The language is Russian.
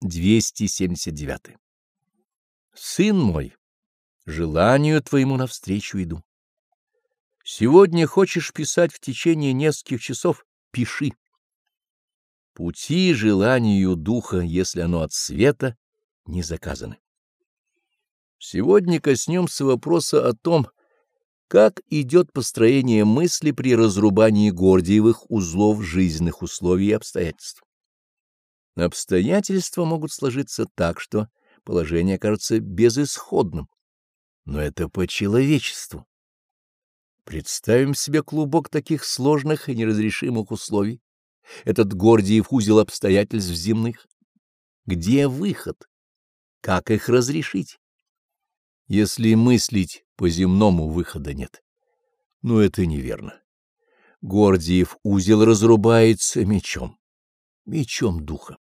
279. Сын мой, желанию твоему навстречу иду. Сегодня хочешь писать в течение нескольких часов — пиши. Пути желанию духа, если оно от света, не заказаны. Сегодня коснемся вопроса о том, как идет построение мысли при разрубании гордиевых узлов жизненных условий и обстоятельств. Обстоятельства могут сложиться так, что положение кажется безысходным, но это по человечеству. Представим себе клубок таких сложных и неразрешимых условий, этот Гордиев узел обстоятельств земных. Где выход? Как их разрешить? Если мыслить по-земному, выхода нет. Но это неверно. Гордиев узел разрубается мечом, мечом духа.